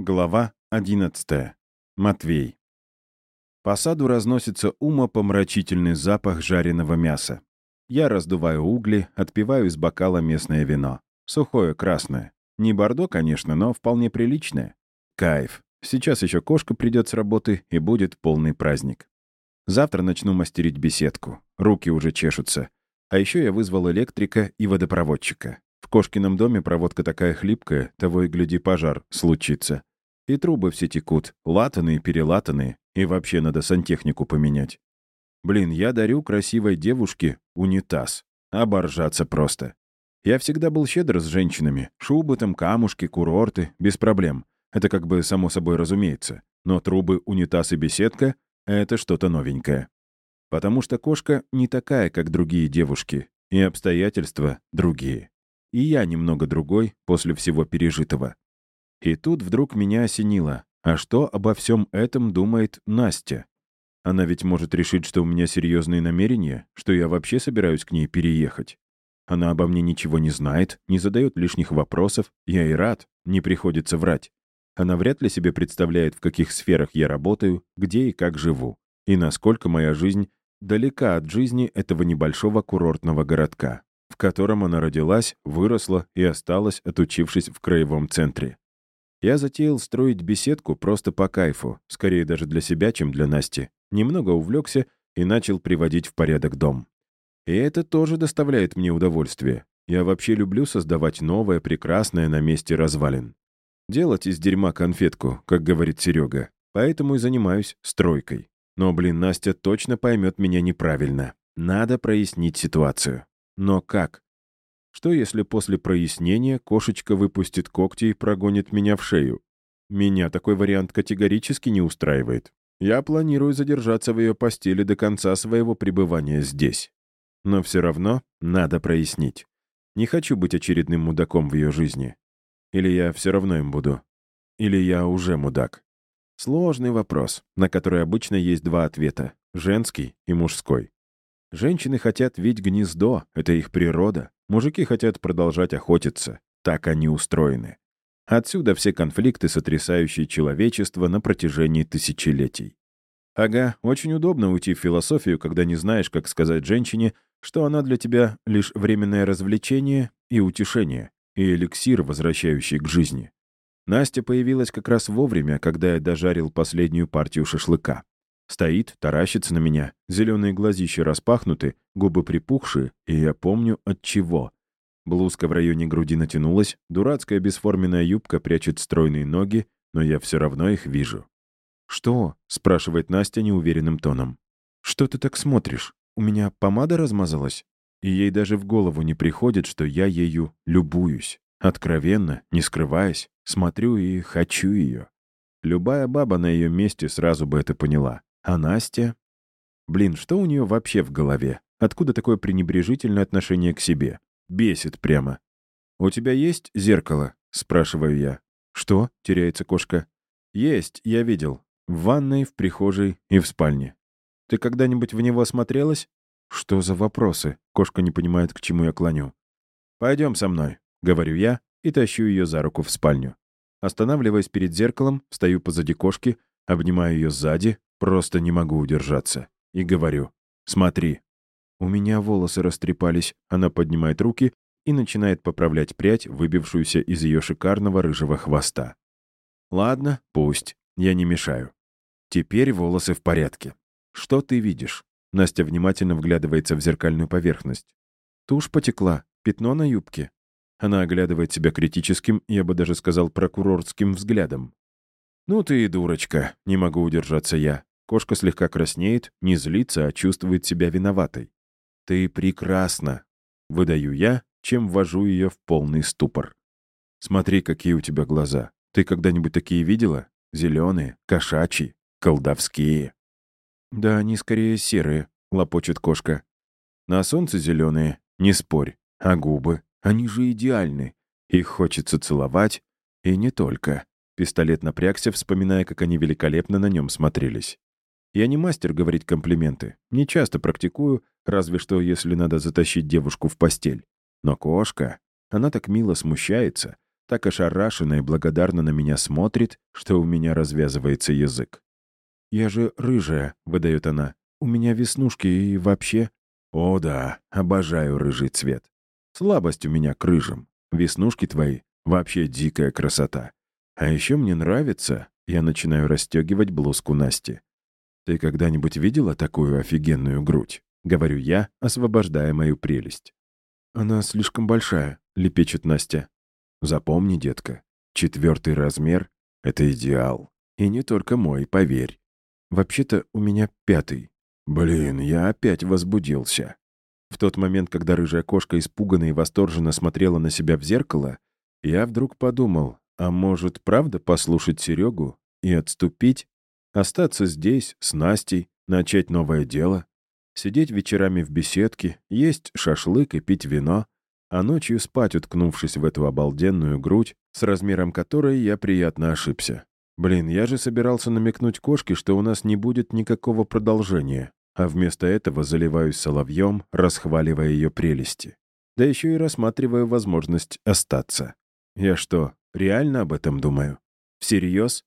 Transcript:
Глава 11. Матвей. По саду разносится умопомрачительный запах жареного мяса. Я раздуваю угли, отпиваю из бокала местное вино. Сухое, красное. Не бордо, конечно, но вполне приличное. Кайф. Сейчас еще кошка придет с работы, и будет полный праздник. Завтра начну мастерить беседку. Руки уже чешутся. А еще я вызвал электрика и водопроводчика. В кошкином доме проводка такая хлипкая, того и гляди пожар случится. И трубы все текут, латанные, перелатанные, и вообще надо сантехнику поменять. Блин, я дарю красивой девушке унитаз. Оборжаться просто. Я всегда был щедр с женщинами. Шубы там, камушки, курорты, без проблем. Это как бы само собой разумеется. Но трубы, унитаз и беседка — это что-то новенькое. Потому что кошка не такая, как другие девушки, и обстоятельства другие. И я немного другой после всего пережитого. И тут вдруг меня осенило. А что обо всем этом думает Настя? Она ведь может решить, что у меня серьезные намерения, что я вообще собираюсь к ней переехать. Она обо мне ничего не знает, не задает лишних вопросов. Я и рад, не приходится врать. Она вряд ли себе представляет, в каких сферах я работаю, где и как живу, и насколько моя жизнь далека от жизни этого небольшого курортного городка, в котором она родилась, выросла и осталась, отучившись в краевом центре. Я затеял строить беседку просто по кайфу, скорее даже для себя, чем для Насти. Немного увлекся и начал приводить в порядок дом. И это тоже доставляет мне удовольствие. Я вообще люблю создавать новое, прекрасное на месте развалин. Делать из дерьма конфетку, как говорит Серега. Поэтому и занимаюсь стройкой. Но, блин, Настя точно поймет меня неправильно. Надо прояснить ситуацию. Но как? Что если после прояснения кошечка выпустит когти и прогонит меня в шею? Меня такой вариант категорически не устраивает. Я планирую задержаться в ее постели до конца своего пребывания здесь. Но все равно надо прояснить. Не хочу быть очередным мудаком в ее жизни. Или я все равно им буду. Или я уже мудак. Сложный вопрос, на который обычно есть два ответа — женский и мужской. Женщины хотят видеть гнездо, это их природа. Мужики хотят продолжать охотиться. Так они устроены. Отсюда все конфликты, сотрясающие человечество на протяжении тысячелетий. Ага, очень удобно уйти в философию, когда не знаешь, как сказать женщине, что она для тебя лишь временное развлечение и утешение, и эликсир, возвращающий к жизни. Настя появилась как раз вовремя, когда я дожарил последнюю партию шашлыка. Стоит, таращится на меня, зеленые глазища распахнуты, губы припухшие, и я помню от чего. Блузка в районе груди натянулась, дурацкая бесформенная юбка прячет стройные ноги, но я все равно их вижу. «Что?» — спрашивает Настя неуверенным тоном. «Что ты так смотришь? У меня помада размазалась?» И ей даже в голову не приходит, что я ею любуюсь. Откровенно, не скрываясь, смотрю и хочу ее. Любая баба на ее месте сразу бы это поняла. А Настя? Блин, что у нее вообще в голове? Откуда такое пренебрежительное отношение к себе? Бесит прямо. «У тебя есть зеркало?» — спрашиваю я. «Что?» — теряется кошка. «Есть, я видел. В ванной, в прихожей и в спальне. Ты когда-нибудь в него осмотрелась?» «Что за вопросы?» — кошка не понимает, к чему я клоню. «Пойдем со мной», — говорю я и тащу ее за руку в спальню. Останавливаясь перед зеркалом, стою позади кошки, обнимаю ее сзади, Просто не могу удержаться. И говорю, смотри. У меня волосы растрепались. Она поднимает руки и начинает поправлять прядь, выбившуюся из ее шикарного рыжего хвоста. Ладно, пусть. Я не мешаю. Теперь волосы в порядке. Что ты видишь? Настя внимательно вглядывается в зеркальную поверхность. Тушь потекла, пятно на юбке. Она оглядывает себя критическим, я бы даже сказал, прокурорским взглядом. «Ну ты и дурочка, не могу удержаться я. Кошка слегка краснеет, не злится, а чувствует себя виноватой. «Ты прекрасна!» — выдаю я, чем ввожу ее в полный ступор. «Смотри, какие у тебя глаза. Ты когда-нибудь такие видела? Зеленые, кошачьи, колдовские». «Да они скорее серые», — лопочет кошка. «На солнце зеленые, не спорь. А губы? Они же идеальны. Их хочется целовать. И не только». Пистолет напрягся, вспоминая, как они великолепно на нем смотрелись. Я не мастер говорить комплименты, не часто практикую, разве что если надо затащить девушку в постель. Но кошка, она так мило смущается, так ошарашенно и благодарно на меня смотрит, что у меня развязывается язык. «Я же рыжая», — выдает она. «У меня веснушки и вообще...» «О да, обожаю рыжий цвет. Слабость у меня к рыжим. Веснушки твои — вообще дикая красота. А еще мне нравится...» Я начинаю расстегивать блузку Насти. «Ты когда-нибудь видела такую офигенную грудь?» — говорю я, освобождая мою прелесть. «Она слишком большая», — лепечет Настя. «Запомни, детка, четвертый размер — это идеал. И не только мой, поверь. Вообще-то у меня пятый. Блин, я опять возбудился». В тот момент, когда рыжая кошка испуганно и восторженно смотрела на себя в зеркало, я вдруг подумал, а может, правда послушать Серегу и отступить? Остаться здесь, с Настей, начать новое дело? Сидеть вечерами в беседке, есть шашлык и пить вино, а ночью спать, уткнувшись в эту обалденную грудь, с размером которой я приятно ошибся. Блин, я же собирался намекнуть кошке, что у нас не будет никакого продолжения, а вместо этого заливаюсь соловьем, расхваливая ее прелести. Да еще и рассматриваю возможность остаться. Я что, реально об этом думаю? Всерьез?